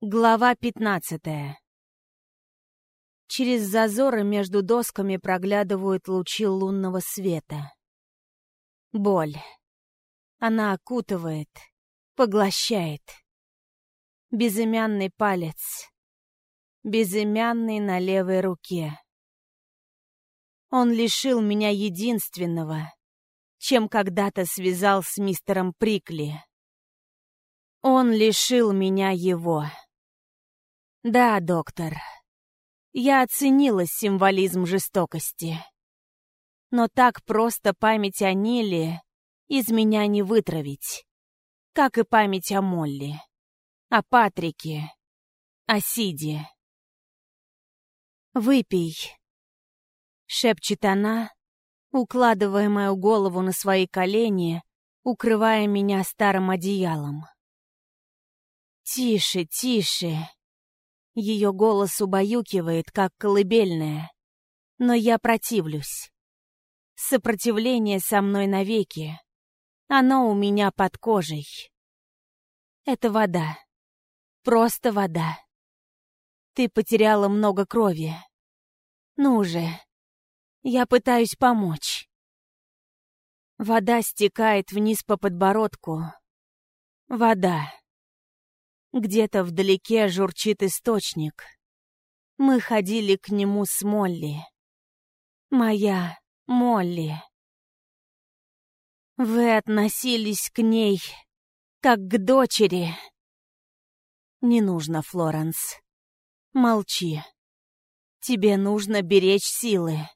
Глава пятнадцатая. Через зазоры между досками проглядывают лучи лунного света. Боль. Она окутывает, поглощает. Безымянный палец. Безымянный на левой руке. Он лишил меня единственного, чем когда-то связал с мистером Прикли. Он лишил меня его. Да, доктор. Я оценила символизм жестокости. Но так просто память о Ниле из меня не вытравить. Как и память о Молли, о Патрике, о Сиде. «Выпей», — шепчет она, укладывая мою голову на свои колени, укрывая меня старым одеялом. «Тише, тише!» Ее голос убаюкивает, как колыбельная. Но я противлюсь. Сопротивление со мной навеки. Оно у меня под кожей. Это вода. Просто вода. Ты потеряла много крови. Ну же. Я пытаюсь помочь. Вода стекает вниз по подбородку. Вода. Где-то вдалеке журчит источник. Мы ходили к нему с Молли. Моя Молли. Вы относились к ней как к дочери. Не нужно, Флоренс. Молчи. Тебе нужно беречь силы.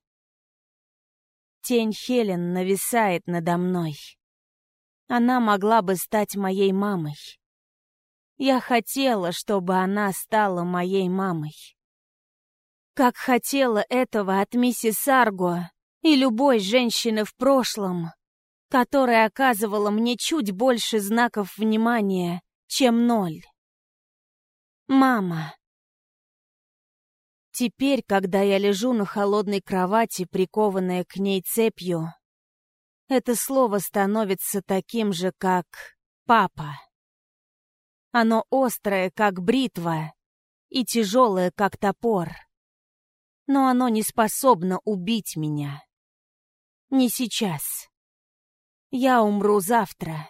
Тень Хелен нависает надо мной. Она могла бы стать моей мамой. Я хотела, чтобы она стала моей мамой. Как хотела этого от миссис Арго и любой женщины в прошлом, которая оказывала мне чуть больше знаков внимания, чем ноль. Мама. Теперь, когда я лежу на холодной кровати, прикованная к ней цепью, это слово становится таким же, как «папа». Оно острое, как бритва, и тяжелое, как топор. Но оно не способно убить меня. Не сейчас. Я умру завтра.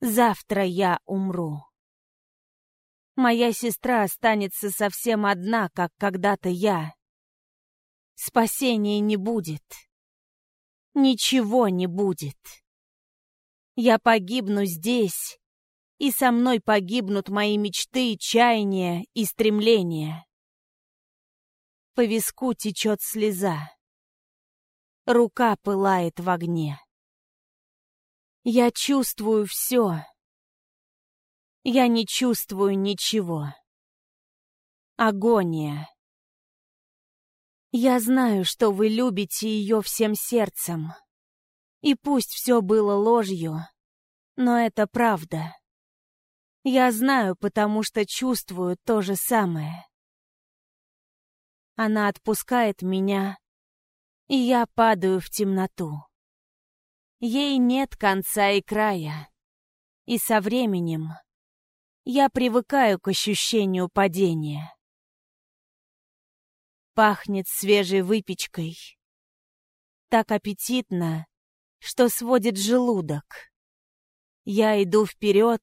Завтра я умру. Моя сестра останется совсем одна, как когда-то я. Спасения не будет. Ничего не будет. Я погибну здесь, и со мной погибнут мои мечты, чаяния и стремления. По виску течет слеза. Рука пылает в огне. Я чувствую все. Я не чувствую ничего. Агония. Я знаю, что вы любите ее всем сердцем. И пусть все было ложью, но это правда. Я знаю, потому что чувствую то же самое. Она отпускает меня, и я падаю в темноту. Ей нет конца и края. И со временем я привыкаю к ощущению падения. Пахнет свежей выпечкой. Так аппетитно, что сводит желудок. Я иду вперед,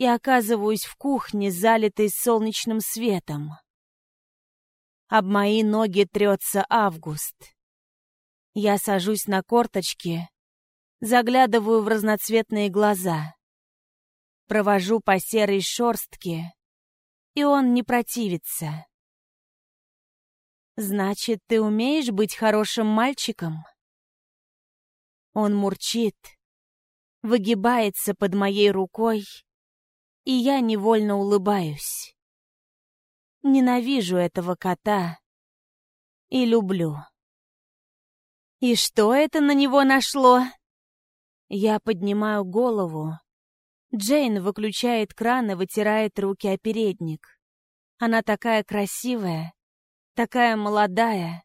и оказываюсь в кухне, залитой солнечным светом. Об мои ноги трется август. Я сажусь на корточки, заглядываю в разноцветные глаза. Провожу по серой шорстке, и он не противится. «Значит, ты умеешь быть хорошим мальчиком?» Он мурчит, выгибается под моей рукой, и я невольно улыбаюсь. Ненавижу этого кота и люблю. И что это на него нашло? Я поднимаю голову. Джейн выключает кран и вытирает руки о передник. Она такая красивая, такая молодая,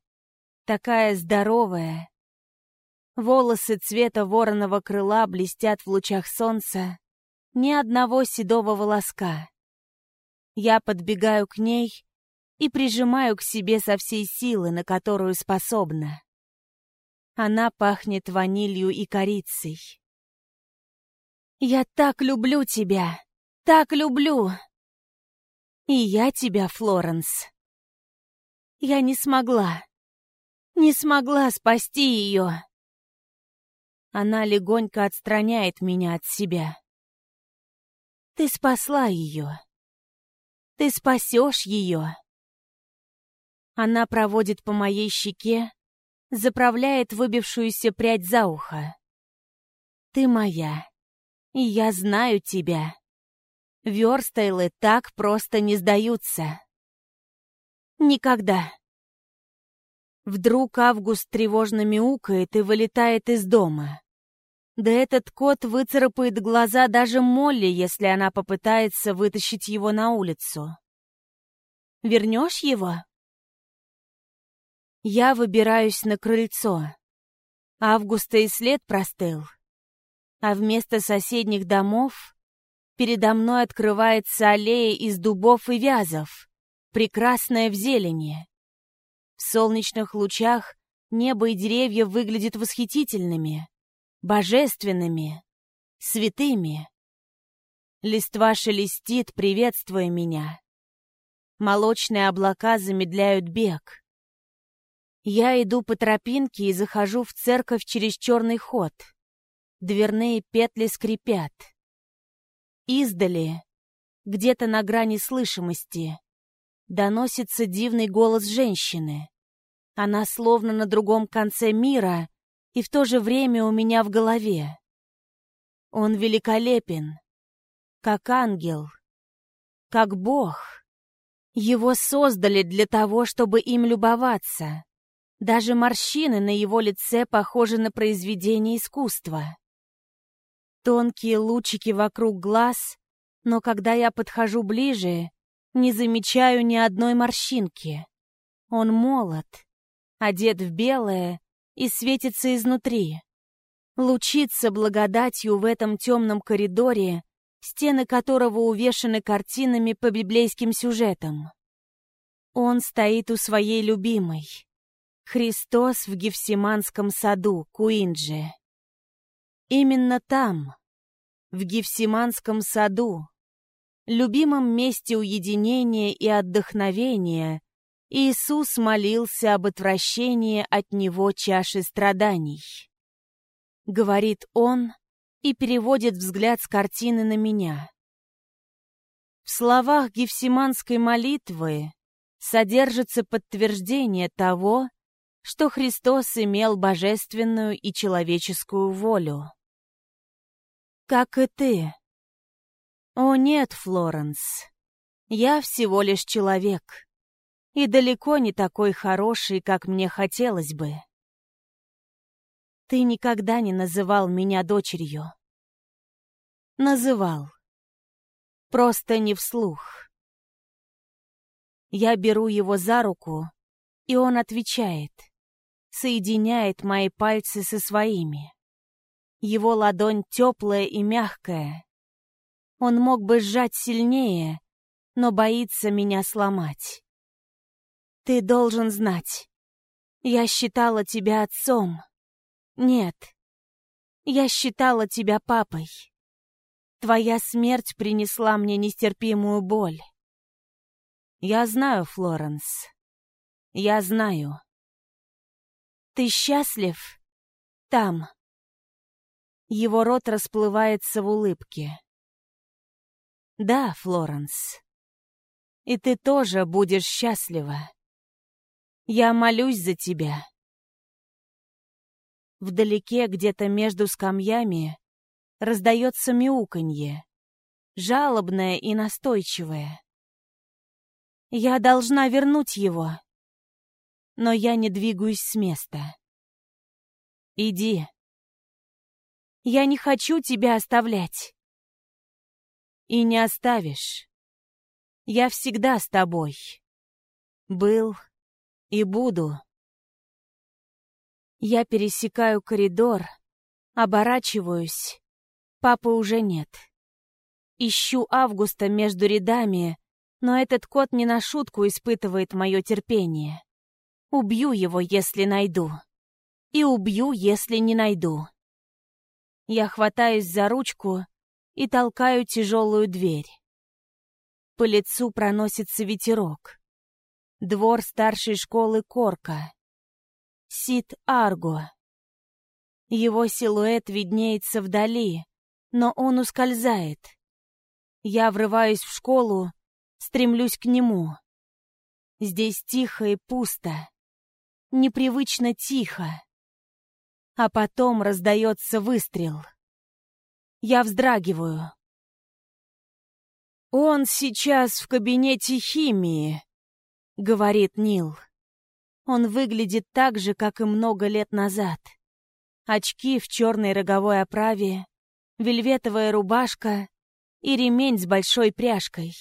такая здоровая. Волосы цвета вороного крыла блестят в лучах солнца, ни одного седого волоска. Я подбегаю к ней и прижимаю к себе со всей силы, на которую способна. Она пахнет ванилью и корицей. «Я так люблю тебя! Так люблю!» «И я тебя, Флоренс!» «Я не смогла, не смогла спасти ее!» Она легонько отстраняет меня от себя. «Ты спасла ее!» Ты спасешь ее!» Она проводит по моей щеке, заправляет выбившуюся прядь за ухо. «Ты моя, и я знаю тебя. Верстайлы так просто не сдаются. Никогда!» Вдруг Август тревожно мяукает и вылетает из дома. Да этот кот выцарапает глаза даже Молли, если она попытается вытащить его на улицу. Вернешь его? Я выбираюсь на крыльцо. Августа и след простыл. А вместо соседних домов передо мной открывается аллея из дубов и вязов, прекрасная в зелени. В солнечных лучах небо и деревья выглядят восхитительными божественными, святыми. Листва шелестит, приветствуя меня. Молочные облака замедляют бег. Я иду по тропинке и захожу в церковь через черный ход. Дверные петли скрипят. Издали, где-то на грани слышимости, доносится дивный голос женщины. Она словно на другом конце мира и в то же время у меня в голове. Он великолепен, как ангел, как Бог. Его создали для того, чтобы им любоваться. Даже морщины на его лице похожи на произведение искусства. Тонкие лучики вокруг глаз, но когда я подхожу ближе, не замечаю ни одной морщинки. Он молод, одет в белое, и светится изнутри. Лучится благодатью в этом темном коридоре, стены которого увешаны картинами по библейским сюжетам. Он стоит у своей любимой. Христос в Гефсиманском саду, Куинджи. Именно там, в Гефсиманском саду, любимом месте уединения и отдохновения, Иисус молился об отвращении от него чаши страданий. Говорит он и переводит взгляд с картины на меня. В словах Гефсиманской молитвы содержится подтверждение того, что Христос имел божественную и человеческую волю. Как и ты. О нет, Флоренс, я всего лишь человек и далеко не такой хороший, как мне хотелось бы. Ты никогда не называл меня дочерью. Называл. Просто не вслух. Я беру его за руку, и он отвечает, соединяет мои пальцы со своими. Его ладонь теплая и мягкая. Он мог бы сжать сильнее, но боится меня сломать. Ты должен знать. Я считала тебя отцом. Нет. Я считала тебя папой. Твоя смерть принесла мне нестерпимую боль. Я знаю, Флоренс. Я знаю. Ты счастлив? Там. Его рот расплывается в улыбке. Да, Флоренс. И ты тоже будешь счастлива. Я молюсь за тебя. Вдалеке, где-то между скамьями, раздается мяуканье, жалобное и настойчивое. Я должна вернуть его, но я не двигаюсь с места. Иди. Я не хочу тебя оставлять. И не оставишь. Я всегда с тобой. Был и буду. Я пересекаю коридор, оборачиваюсь. Папы уже нет. Ищу Августа между рядами, Но этот кот не на шутку испытывает мое терпение. Убью его, если найду. И убью, если не найду. Я хватаюсь за ручку и толкаю тяжелую дверь. По лицу проносится ветерок. Двор старшей школы Корка. Сид Арго. Его силуэт виднеется вдали, но он ускользает. Я врываюсь в школу, стремлюсь к нему. Здесь тихо и пусто. Непривычно тихо. А потом раздается выстрел. Я вздрагиваю. «Он сейчас в кабинете химии», — говорит Нил. Он выглядит так же, как и много лет назад. Очки в черной роговой оправе, вельветовая рубашка и ремень с большой пряжкой,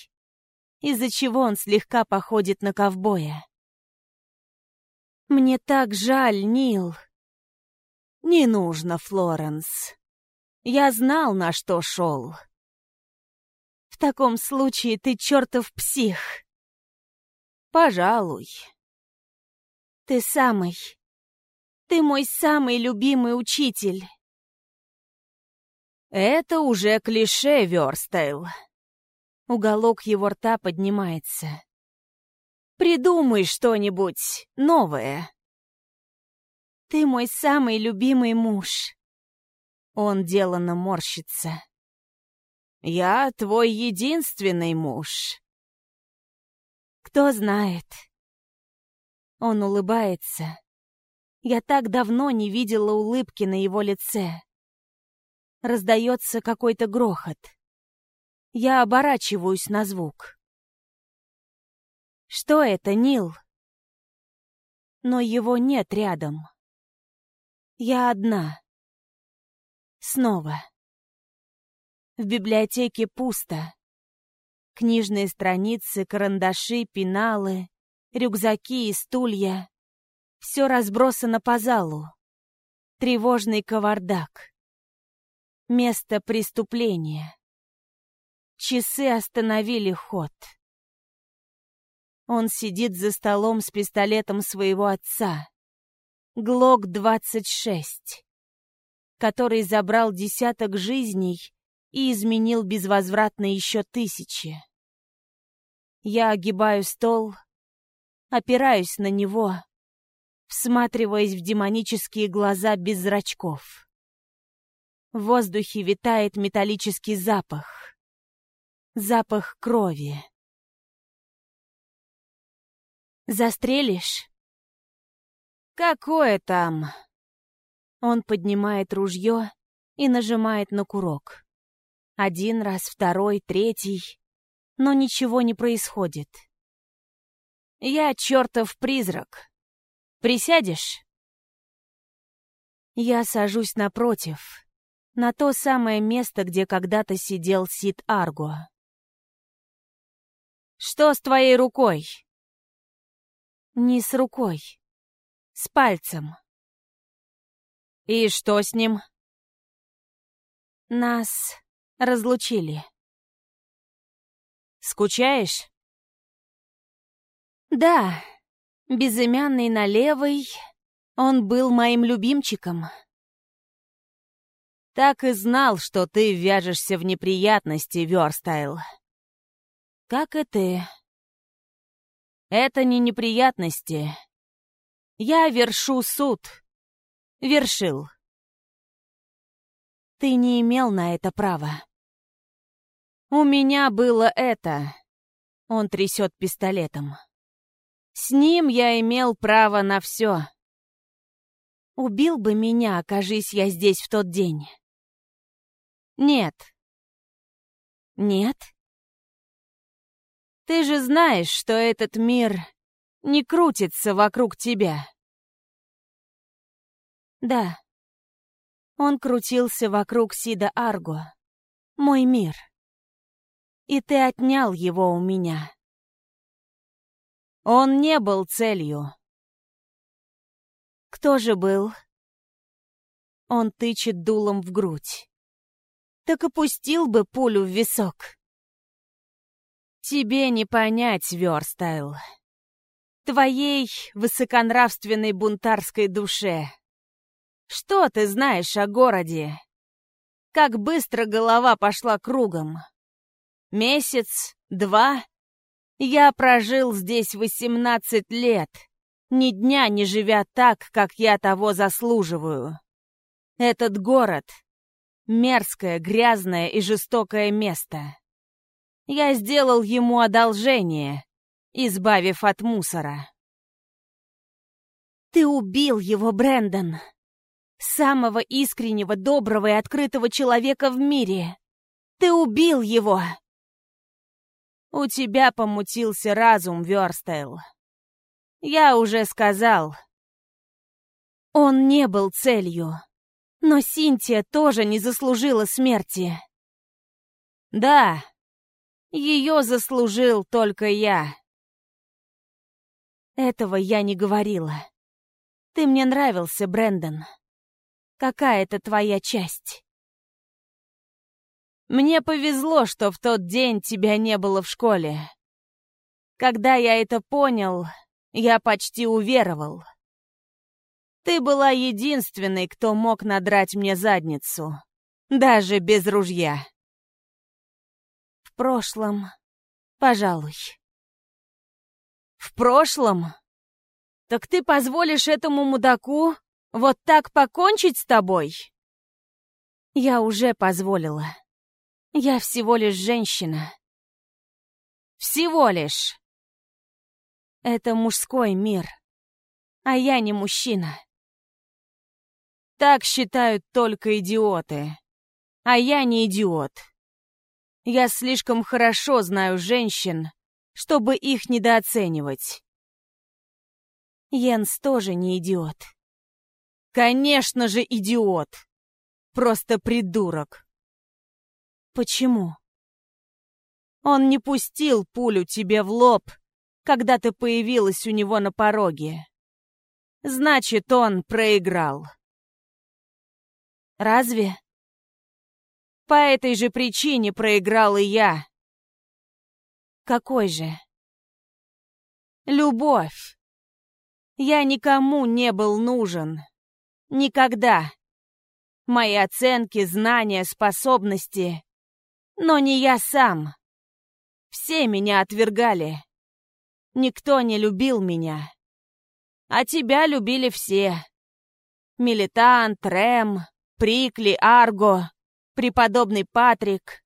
из-за чего он слегка походит на ковбоя. «Мне так жаль, Нил». «Не нужно, Флоренс. Я знал, на что шел». «В таком случае ты чертов псих». «Пожалуй». «Ты самый. Ты мой самый любимый учитель». «Это уже клише, Верстейл». Уголок его рта поднимается. «Придумай что-нибудь новое». «Ты мой самый любимый муж». Он деланно морщится. «Я твой единственный муж». «Кто знает». Он улыбается. Я так давно не видела улыбки на его лице. Раздается какой-то грохот. Я оборачиваюсь на звук. Что это, Нил? Но его нет рядом. Я одна. Снова. В библиотеке пусто. Книжные страницы, карандаши, пеналы, рюкзаки и стулья. Все разбросано по залу. Тревожный кавардак. Место преступления. Часы остановили ход. Он сидит за столом с пистолетом своего отца. Глок-26, который забрал десяток жизней и изменил безвозвратно еще тысячи. Я огибаю стол, опираюсь на него, всматриваясь в демонические глаза без зрачков. В воздухе витает металлический запах. Запах крови. «Застрелишь?» «Какое там?» Он поднимает ружье и нажимает на курок. Один раз, второй, третий. Но ничего не происходит. «Я чертов призрак. Присядешь?» Я сажусь напротив, на то самое место, где когда-то сидел Сид Арго. «Что с твоей рукой?» «Не с рукой. С пальцем». «И что с ним?» «Нас разлучили». «Скучаешь?» «Да, безымянный на левой, он был моим любимчиком». «Так и знал, что ты ввяжешься в неприятности, Верстайл». «Как и ты». «Это не неприятности. Я вершу суд. Вершил». «Ты не имел на это права». «У меня было это...» Он трясет пистолетом. С ним я имел право на все. Убил бы меня, окажись я здесь в тот день. Нет. Нет? Ты же знаешь, что этот мир не крутится вокруг тебя. Да. Он крутился вокруг Сида Арго. Мой мир. И ты отнял его у меня. Он не был целью. Кто же был? Он тычет дулом в грудь. Так опустил бы пулю в висок. Тебе не понять, Верстайл. Твоей высоконравственной бунтарской душе. Что ты знаешь о городе? Как быстро голова пошла кругом. Месяц, два. Я прожил здесь восемнадцать лет, ни дня не живя так, как я того заслуживаю. Этот город — мерзкое, грязное и жестокое место. Я сделал ему одолжение, избавив от мусора. Ты убил его, Брэндон. Самого искреннего, доброго и открытого человека в мире. Ты убил его. У тебя помутился разум, Вёрстейл. Я уже сказал. Он не был целью. Но Синтия тоже не заслужила смерти. Да, ее заслужил только я. Этого я не говорила. Ты мне нравился, Брэндон. Какая это твоя часть? Мне повезло, что в тот день тебя не было в школе. Когда я это понял, я почти уверовал. Ты была единственной, кто мог надрать мне задницу. Даже без ружья. В прошлом, пожалуй. В прошлом? Так ты позволишь этому мудаку вот так покончить с тобой? Я уже позволила. Я всего лишь женщина. Всего лишь. Это мужской мир. А я не мужчина. Так считают только идиоты. А я не идиот. Я слишком хорошо знаю женщин, чтобы их недооценивать. Йенс тоже не идиот. Конечно же, идиот. Просто придурок. Почему? Он не пустил пулю тебе в лоб, когда ты появилась у него на пороге. Значит, он проиграл. Разве? По этой же причине проиграл и я. Какой же? Любовь. Я никому не был нужен. Никогда. Мои оценки, знания, способности. Но не я сам. Все меня отвергали. Никто не любил меня. А тебя любили все. Милитант, Рэм, Прикли, Арго, преподобный Патрик.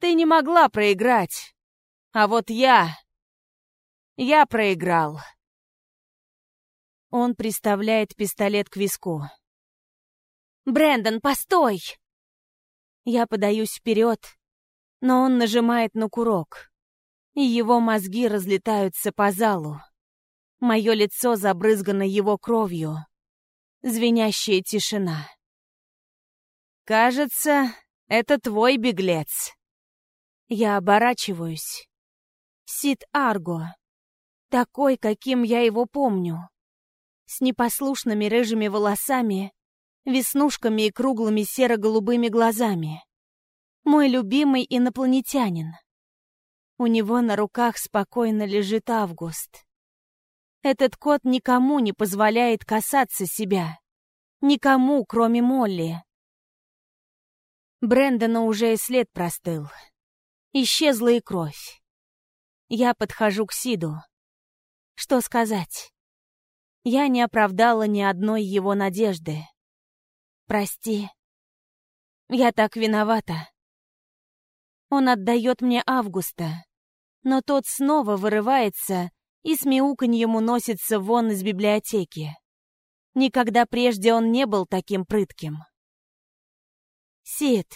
Ты не могла проиграть. А вот я... Я проиграл. Он приставляет пистолет к виску. Брэндон, постой!» Я подаюсь вперед, но он нажимает на курок, и его мозги разлетаются по залу. Мое лицо забрызгано его кровью. Звенящая тишина. «Кажется, это твой беглец». Я оборачиваюсь. Сид Арго. Такой, каким я его помню. С непослушными рыжими волосами, веснушками и круглыми серо-голубыми глазами. Мой любимый инопланетянин. У него на руках спокойно лежит Август. Этот кот никому не позволяет касаться себя. Никому, кроме Молли. Брэндона уже и след простыл. Исчезла и кровь. Я подхожу к Сиду. Что сказать? Я не оправдала ни одной его надежды. Прости. Я так виновата. Он отдает мне Августа, но тот снова вырывается и с мяуканьем уносится вон из библиотеки. Никогда прежде он не был таким прытким. Сид.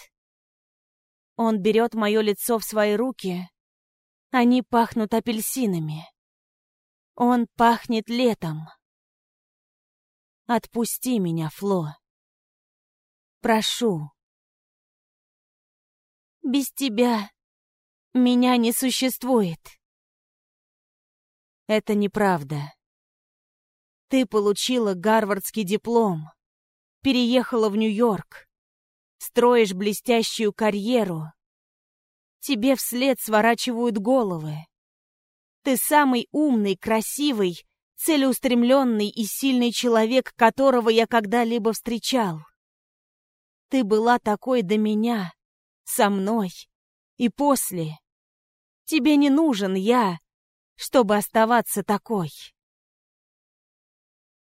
Он берет мое лицо в свои руки. Они пахнут апельсинами. Он пахнет летом. Отпусти меня, Фло. Прошу. Без тебя меня не существует. Это неправда. Ты получила гарвардский диплом, переехала в Нью-Йорк, строишь блестящую карьеру. Тебе вслед сворачивают головы. Ты самый умный, красивый, целеустремленный и сильный человек, которого я когда-либо встречал. Ты была такой до меня, со мной и после. Тебе не нужен я, чтобы оставаться такой.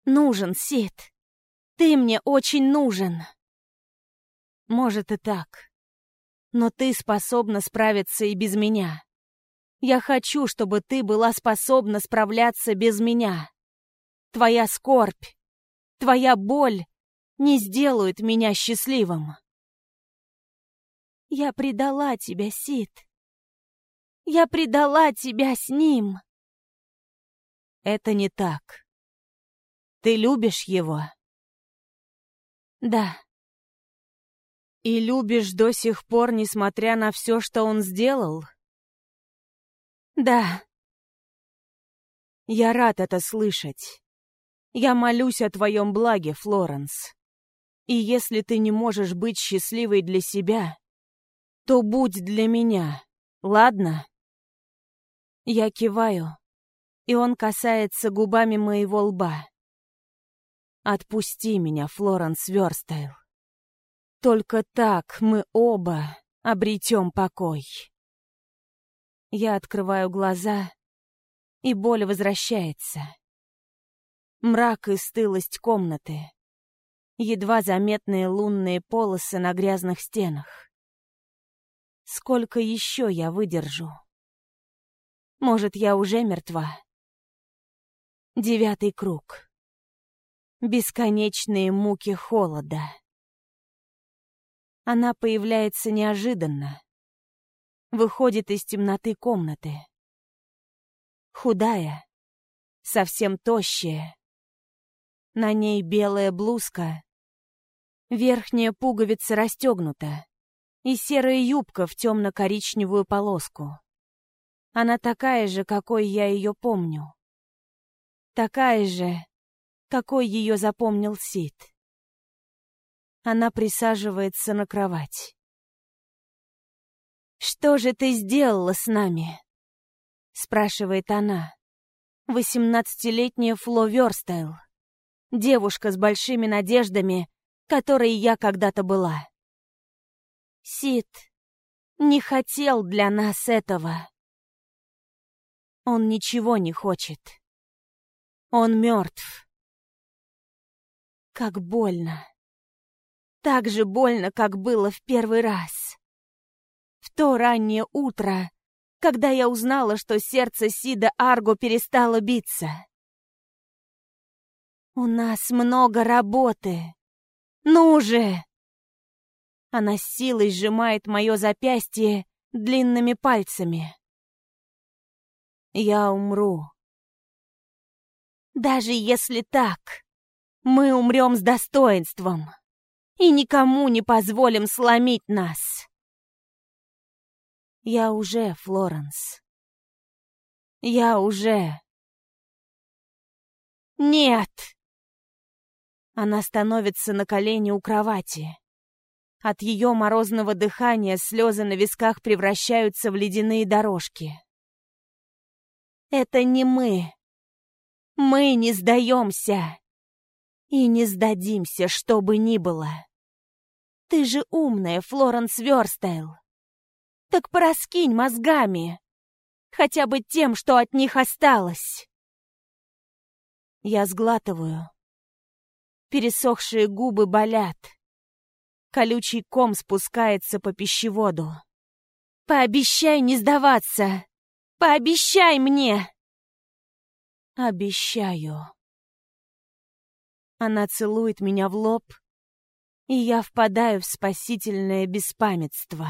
Нужен, Сид. Ты мне очень нужен. Может и так. Но ты способна справиться и без меня. Я хочу, чтобы ты была способна справляться без меня. Твоя скорбь, твоя боль не сделают меня счастливым. Я предала тебя, Сид. Я предала тебя с ним. Это не так. Ты любишь его? Да. И любишь до сих пор, несмотря на все, что он сделал? Да. Я рад это слышать. Я молюсь о твоем благе, Флоренс. И если ты не можешь быть счастливой для себя, то будь для меня, ладно? Я киваю, и он касается губами моего лба. Отпусти меня, Флоренс Верстайл. Только так мы оба обретем покой. Я открываю глаза, и боль возвращается. Мрак и стылость комнаты. Едва заметные лунные полосы на грязных стенах. Сколько еще я выдержу? Может, я уже мертва? Девятый круг. Бесконечные муки холода. Она появляется неожиданно выходит из темноты комнаты. Худая, совсем тощая. На ней белая блузка, верхняя пуговица расстегнута и серая юбка в темно-коричневую полоску. Она такая же, какой я ее помню. Такая же, какой ее запомнил Сид. Она присаживается на кровать. «Что же ты сделала с нами?» — спрашивает она. Восемнадцатилетняя Фло Верстайл. Девушка с большими надеждами, которой я когда-то была. Сид не хотел для нас этого. Он ничего не хочет. Он мертв. Как больно. Так же больно, как было в первый раз. То раннее утро, когда я узнала, что сердце Сида Арго перестало биться. «У нас много работы. Ну же!» Она силой сжимает мое запястье длинными пальцами. Я умру. Даже если так, мы умрем с достоинством и никому не позволим сломить нас. Я уже, Флоренс. Я уже. Нет! Она становится на колени у кровати. От ее морозного дыхания слезы на висках превращаются в ледяные дорожки. Это не мы. Мы не сдаемся. И не сдадимся, что бы ни было. Ты же умная, Флоренс Верстайл. Так пораскинь мозгами. Хотя бы тем, что от них осталось. Я сглатываю. Пересохшие губы болят. Колючий ком спускается по пищеводу. Пообещай не сдаваться. Пообещай мне. Обещаю. Она целует меня в лоб, и я впадаю в спасительное беспамятство.